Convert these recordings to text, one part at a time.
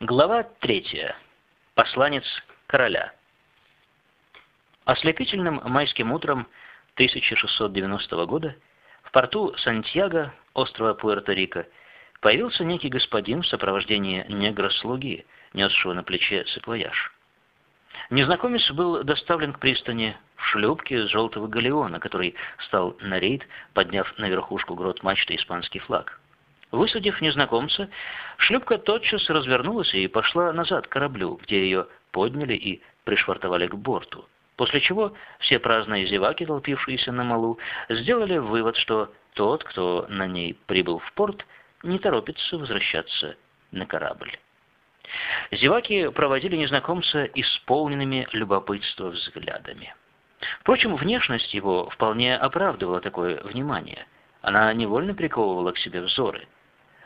Глава третья. Посланец короля. Ослепительным майским утром 1690 года в порту Сантьяго, острова Пуэрто-Рико, появился некий господин в сопровождении негра-слуги, несшего на плече саквояж. Незнакомец был доставлен к пристани в шлюпке желтого галеона, который стал на рейд, подняв на верхушку грот мачты испанский флаг. Высадив незнакомца, шлюпка тотчас развернулась и пошла назад к кораблю, где ее подняли и пришвартовали к борту. После чего все праздные зеваки, толпившиеся на малу, сделали вывод, что тот, кто на ней прибыл в порт, не торопится возвращаться на корабль. Зеваки проводили незнакомца исполненными любопытства взглядами. Впрочем, внешность его вполне оправдывала такое внимание. Она невольно приковывала к себе взоры –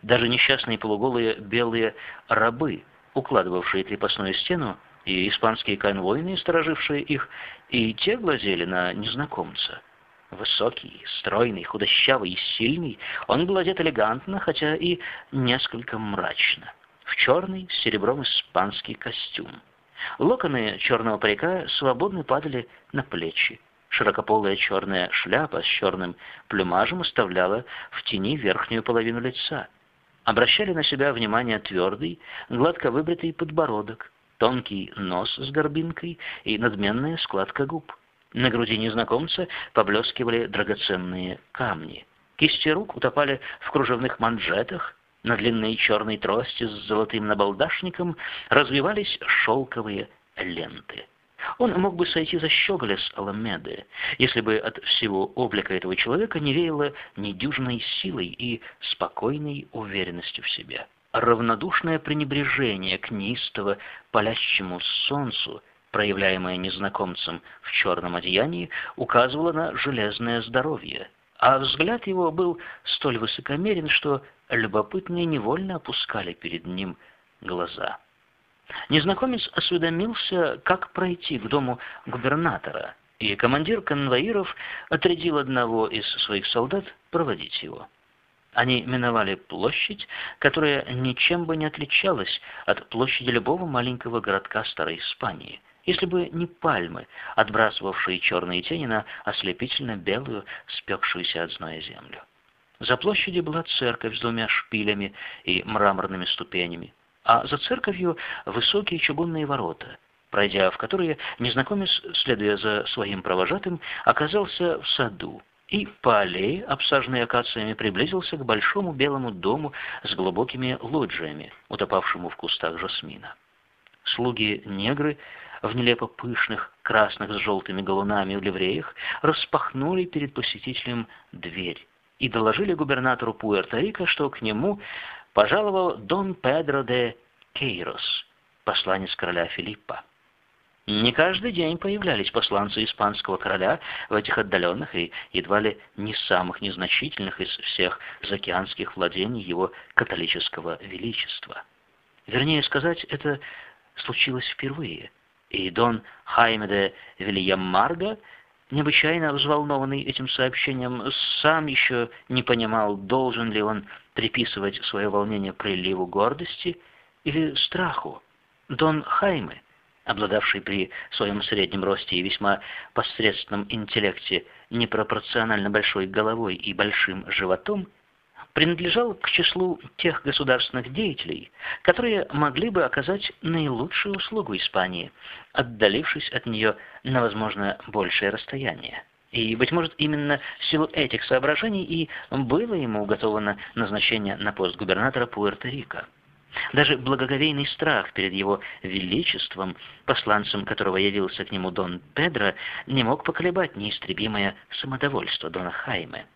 даже несчастные полуголые белые рабы, укладывавшие крепостную стену, и испанские конвойные, сторожившие их, и те глазели на незнакомца. Высокий, стройный, худощавый и сильный, он был одет элегантно, хотя и несколько мрачно, в черный с серебром испанский костюм. Локоны черного парика свободно падали на плечи. Широкополая черная шляпа с черным плюмажем оставляла в тени верхнюю половину лица — обращали на себя внимание твердый, гладко выбритый подбородок, тонкий нос с горбинкой и надменная складка губ. На груди незнакомца поблескивали драгоценные камни. Кисти рук утопали в кружевных манжетах, на длинной черной трости с золотым набалдашником развивались шелковые ленты. Он мог бы сойти за щеголя с Аламеды, если бы от всего облика этого человека не веяло недюжной силой и спокойной уверенностью в себе. Равнодушное пренебрежение к неистово палящему солнцу, проявляемое незнакомцем в черном одеянии, указывало на железное здоровье, а взгляд его был столь высокомерен, что любопытные невольно опускали перед ним глаза. Незнакомец осведомился, как пройти к дому губернатора, и командир конвоиров отрядил одного из своих солдат проводить его. Они миновали площадь, которая ничем бы не отличалась от площади любого маленького городка Старой Испании, если бы не пальмы, отбрасывавшие черные тени на ослепительно белую, спекшуюся от зноя землю. За площадью была церковь с двумя шпилями и мраморными ступенями а за церковью высокие чугунные ворота, пройдя в которые незнакомец, следуя за своим провожатым, оказался в саду и по аллее, обсаженной акациями, приблизился к большому белому дому с глубокими лоджиями, утопавшему в кустах жасмина. Слуги-негры в нелепо пышных, красных с желтыми галунами в ливреях распахнули перед посетителем дверь и доложили губернатору Пуэрто-Рико, что к нему пожаловал Дон Педро де Кейрос, посланец короля Филиппа. Не каждый день появлялись посланцы испанского короля в этих отдаленных и едва ли не самых незначительных из всех заокеанских владений его католического величества. Вернее сказать, это случилось впервые, и Дон Хайме де Вильяммарго необычайно взволнованный этим сообщением, сам еще не понимал, должен ли он приписывать свое волнение приливу гордости или страху. Дон Хайме, обладавший при своем среднем росте и весьма посредственном интеллекте непропорционально большой головой и большим животом, принадлежал к числу тех государственных деятелей, которые могли бы оказать наилучшую услугу Испании, отдалившись от нее на, возможно, большее расстояние. И, быть может, именно в силу этих соображений и было ему уготовано назначение на пост губернатора Пуэрто-Рико. Даже благоговейный страх перед его величеством, посланцем которого явился к нему Дон Педро, не мог поколебать неистребимое самодовольство Дона Хайме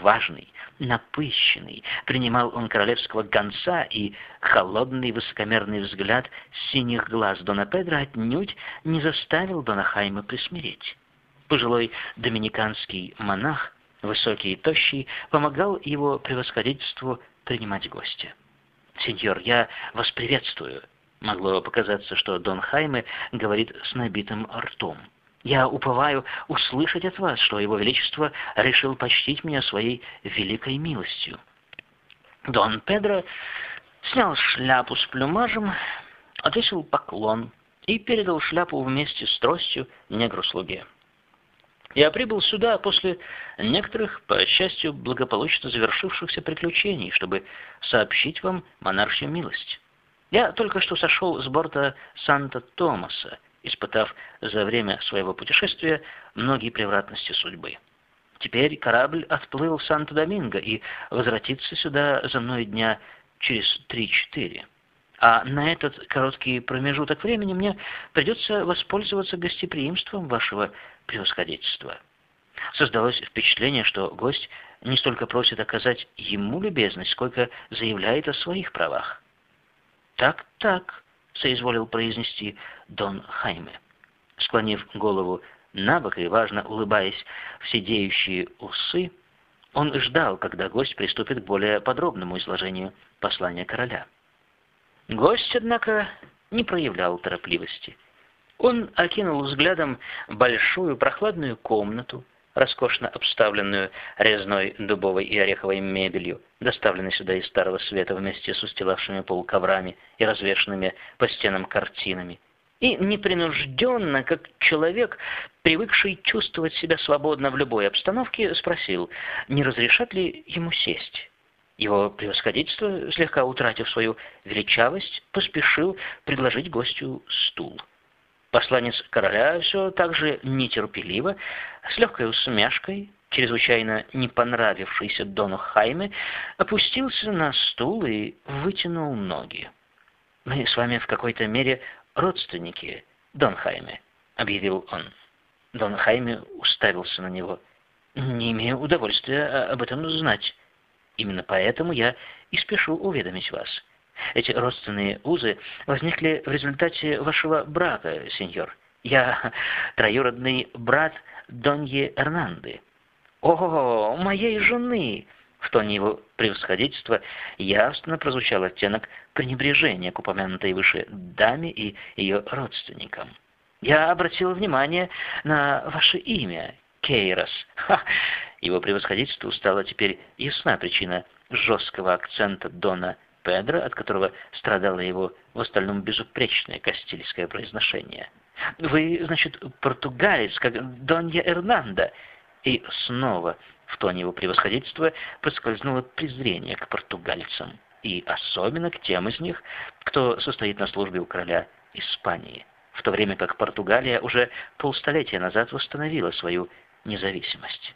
важный, напыщенный, принимал он королевского гонца, и холодный высокомерный взгляд синих глаз Дона Педро отнюдь не заставил Дона Хайма присмиреть. Пожилой доминиканский монах, высокий и тощий, помогал его превосходительству принимать гостя. «Сеньор, я вас приветствую». Могло показаться, что Дон Хайме говорит с набитым ртом. Я уповаю услышать от вас, что Его Величество решил почтить меня своей великой милостью. Дон Педро снял шляпу с плюмажем, отвесил поклон и передал шляпу вместе с тростью негру-слуге. Я прибыл сюда после некоторых, по счастью, благополучно завершившихся приключений, чтобы сообщить вам монаршью милость. Я только что сошел с борта Санта-Томаса, испытав за время своего путешествия многие превратности судьбы. Теперь корабль отплыл в Санто-Доминго и возвратится сюда за мной дня через три-четыре. А на этот короткий промежуток времени мне придется воспользоваться гостеприимством вашего превосходительства. Создалось впечатление, что гость не столько просит оказать ему любезность, сколько заявляет о своих правах. «Так, так», — соизволил произнести Дон Хайме. Склонив голову на бок и, важно улыбаясь в сидеющие усы, он ждал, когда гость приступит к более подробному изложению послания короля. Гость, однако, не проявлял торопливости. Он окинул взглядом большую прохладную комнату, роскошно обставленную резной дубовой и ореховой мебелью, доставленной сюда из Старого Света вместе с устилавшими пол коврами и развешенными по стенам картинами, и непринужденно, как человек, привыкший чувствовать себя свободно в любой обстановке, спросил, не разрешат ли ему сесть. Его превосходительство, слегка утратив свою величавость, поспешил предложить гостю стул. Посланец короля все так же нетерпеливо, с легкой усмешкой, чрезвычайно не понравившийся Дону Хайме, опустился на стул и вытянул ноги. «Мы с вами в какой-то мере родственники, Дон Хайме», — объявил он. Дон Хайме уставился на него. «Не имею удовольствия об этом знать. Именно поэтому я и спешу уведомить вас. Эти родственные узы возникли в результате вашего брака, сеньор. Я троюродный брат Доньи Эрнанды. О, моей жены! В тоне его превосходительства явственно прозвучал оттенок пренебрежения к упомянутой выше даме и ее родственникам. Я обратил внимание на ваше имя, Кейрос. Ха! Его превосходительству стала теперь ясна причина жесткого акцента Дона Педро, от которого страдало его в остальном безупречное кастильское произношение. «Вы, значит, португалец, как Донья Эрнанда?» И снова в тоне его превосходительства проскользнуло презрение к португальцам, и особенно к тем из них, кто состоит на службе у короля Испании, в то время как Португалия уже полстолетия назад восстановила свою независимость.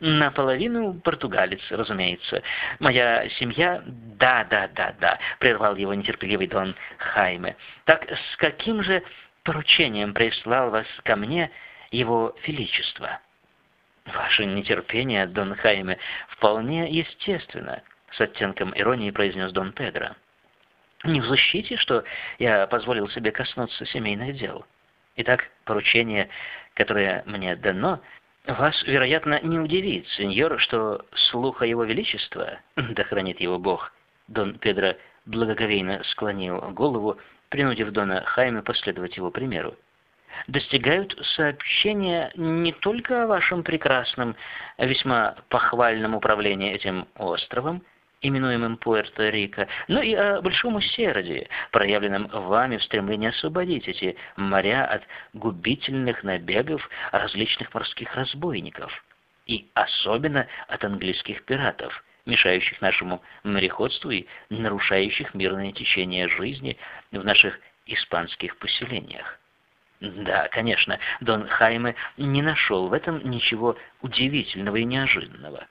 Наполовину португалец, разумеется. Моя семья... Да, да, да, да, прервал его нетерпеливый Дон Хайме. Так с каким же поручением прислал вас ко мне его величество? Ваше нетерпение, Дон Хайме, вполне естественно, с оттенком иронии произнес Дон Педро. Не в защите, что я позволил себе коснуться семейных дел. Итак, поручение, которое мне дано, вас, вероятно, не удивит, сеньор, что слуха его величества, да хранит его Бог, Дон Педро благоговейно склонил голову, принудив Дона Хайме последовать его примеру, достигают сообщения не только о вашем прекрасном, весьма похвальном управлении этим островом, именуемым Пуэрто-Рико, но и о большом усердии, проявленном вами в стремлении освободить эти моря от губительных набегов различных морских разбойников, и особенно от английских пиратов, мешающих нашему мореходству и нарушающих мирное течение жизни в наших испанских поселениях. Да, конечно, Дон Хайме не нашел в этом ничего удивительного и неожиданного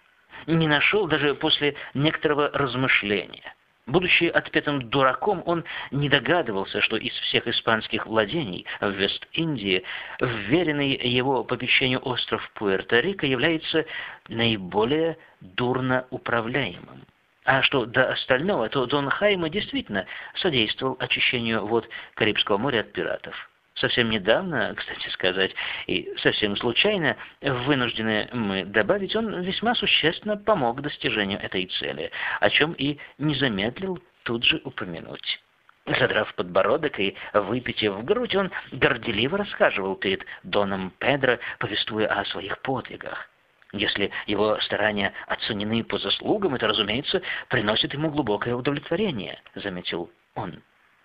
не нашел даже после некоторого размышления. Будучи отпетым дураком, он не догадывался, что из всех испанских владений в Вест-Индии вверенный его попечению остров Пуэрто-Рико является наиболее дурно управляемым. А что до остального, то Дон Хайма действительно содействовал очищению вод Карибского моря от пиратов. Совсем недавно, кстати сказать, и совсем случайно, вынуждены мы добавить, он весьма существенно помог достижению этой цели, о чем и не замедлил тут же упомянуть. Задрав подбородок и выпитив грудь, он горделиво расхаживал перед Доном Педро, повествуя о своих подвигах. Если его старания оценены по заслугам, это, разумеется, приносит ему глубокое удовлетворение, заметил он.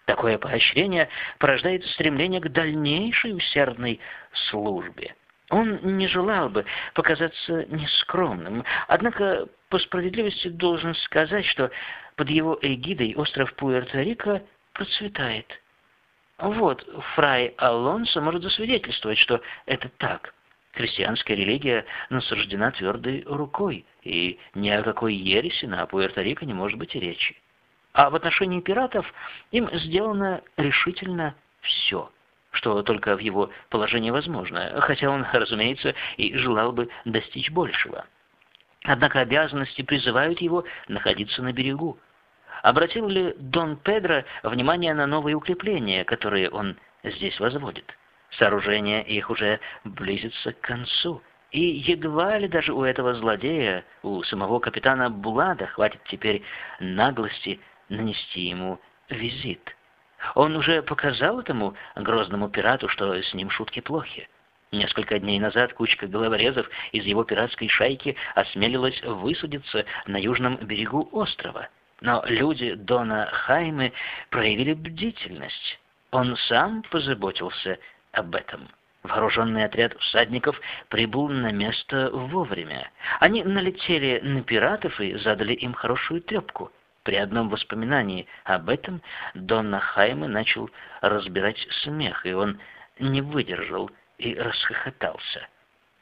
Такое поощрение порождает стремление к дальнейшей усердной службе. Он не желал бы показаться нескромным, однако по справедливости должен сказать, что под его эгидой остров Пуэрто-Рико процветает. Вот, фрай Алонсо может засвидетельствовать, что это так. Христианская религия насаждена твердой рукой, и ни о какой ереси на Пуэрто-Рико не может быть речи. А в отношении пиратов им сделано решительно все, что только в его положении возможно, хотя он, разумеется, и желал бы достичь большего. Однако обязанности призывают его находиться на берегу. Обратил ли Дон Педро внимание на новые укрепления, которые он здесь возводит? Сооружение их уже близится к концу. И едва ли даже у этого злодея, у самого капитана Булада, хватит теперь наглости нанести ему визит. Он уже показал этому грозному пирату, что с ним шутки плохи. Несколько дней назад кучка головорезов из его пиратской шайки осмелилась высадиться на южном берегу острова. Но люди Дона Хаймы проявили бдительность. Он сам позаботился об этом. Вооруженный отряд всадников прибыл на место вовремя. Они налетели на пиратов и задали им хорошую трепку. При одном воспоминании об этом Донна Хайме начал разбирать смех, и он не выдержал и расхохотался.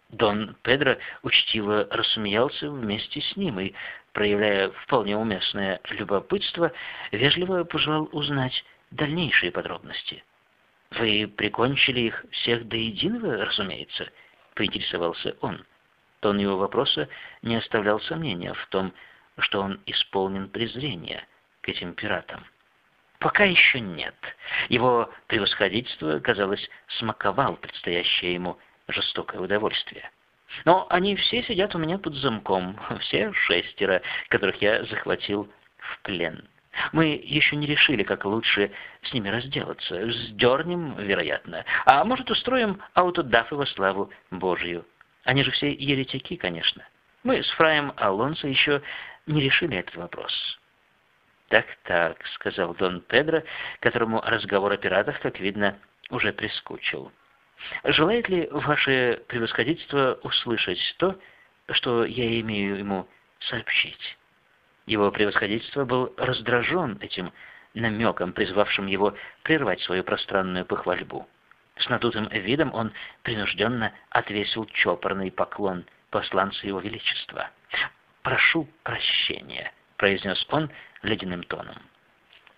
Дон Педро учтиво рассмеялся вместе с ним и, проявляя вполне уместное любопытство, вежливо пожелал узнать дальнейшие подробности. «Вы прикончили их всех до единого, разумеется?» — поинтересовался он. Тон его вопроса не оставлял сомнения в том, что он исполнен презрения к этим пиратам. Пока еще нет. Его превосходительство, казалось, смаковал предстоящее ему жестокое удовольствие. Но они все сидят у меня под замком, все шестеро, которых я захватил в плен. Мы еще не решили, как лучше с ними разделаться. Сдернем, вероятно. А может, устроим аутодафы во славу Божию. Они же все еретики, конечно. Мы с Фраем Алонсо еще не решили этот вопрос. «Так-так», — сказал Дон Педро, которому разговор о пиратах, как видно, уже прискучил. «Желает ли ваше превосходительство услышать то, что я имею ему сообщить?» Его превосходительство был раздражен этим намеком, призвавшим его прервать свою пространную похвальбу. С надутым видом он принужденно отвесил чопорный поклон посланцу его величества. «Прошу прощения», — произнес он ледяным тоном.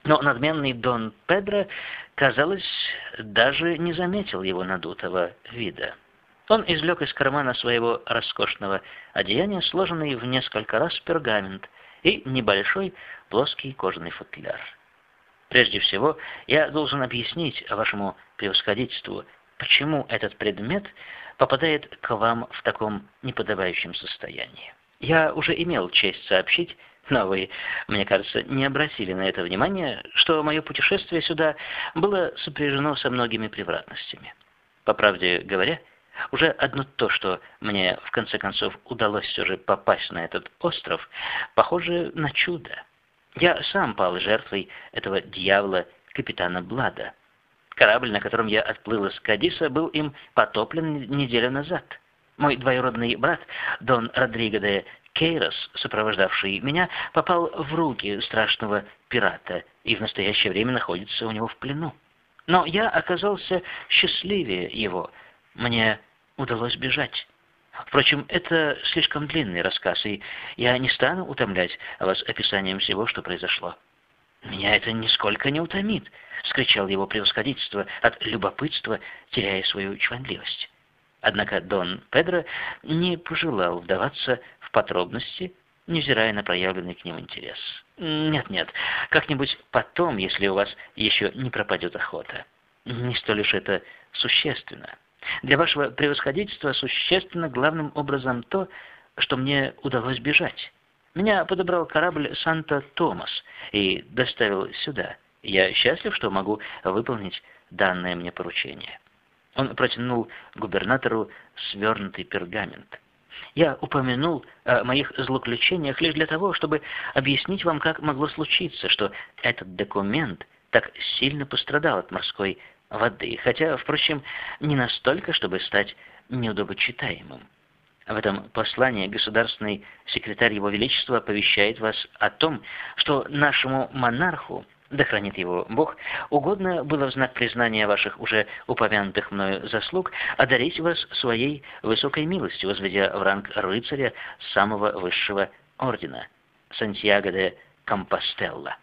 Но надменный Дон Педро, казалось, даже не заметил его надутого вида. Он извлек из кармана своего роскошного одеяния сложенный в несколько раз пергамент и небольшой плоский кожаный футляр. Прежде всего, я должен объяснить вашему превосходительству, почему этот предмет попадает к вам в таком неподобающем состоянии. Я уже имел честь сообщить, но вы, мне кажется, не обратили на это внимания, что мое путешествие сюда было сопряжено со многими превратностями. По правде говоря, уже одно то, что мне в конце концов удалось все же попасть на этот остров, похоже на чудо. Я сам пал жертвой этого дьявола капитана Блада. Корабль, на котором я отплыл из Кадиса, был им потоплен неделю назад. Мой двоюродный брат, Дон Родриго де Кейрос, сопровождавший меня, попал в руки страшного пирата и в настоящее время находится у него в плену. Но я оказался счастливее его. Мне удалось бежать. Впрочем, это слишком длинный рассказ, и я не стану утомлять вас описанием всего, что произошло. «Меня это нисколько не утомит», — скричал его превосходительство от любопытства, теряя свою чванливость. Однако Дон Педро не пожелал вдаваться в подробности, невзирая на проявленный к ним интерес. «Нет-нет, как-нибудь потом, если у вас еще не пропадет охота. Не столь уж это существенно. Для вашего превосходительства существенно главным образом то, что мне удалось бежать. Меня подобрал корабль «Санта-Томас» и доставил сюда. Я счастлив, что могу выполнить данное мне поручение». Он протянул губернатору свернутый пергамент. Я упомянул о моих злоключениях лишь для того, чтобы объяснить вам, как могло случиться, что этот документ так сильно пострадал от морской воды, хотя, впрочем, не настолько, чтобы стать неудобочитаемым. В этом послании государственный секретарь Его Величества оповещает вас о том, что нашему монарху, да хранит его Бог, угодно было в знак признания ваших уже упомянутых мною заслуг одарить вас своей высокой милостью, возведя в ранг рыцаря самого высшего ордена – Сантьяго де Компостелла.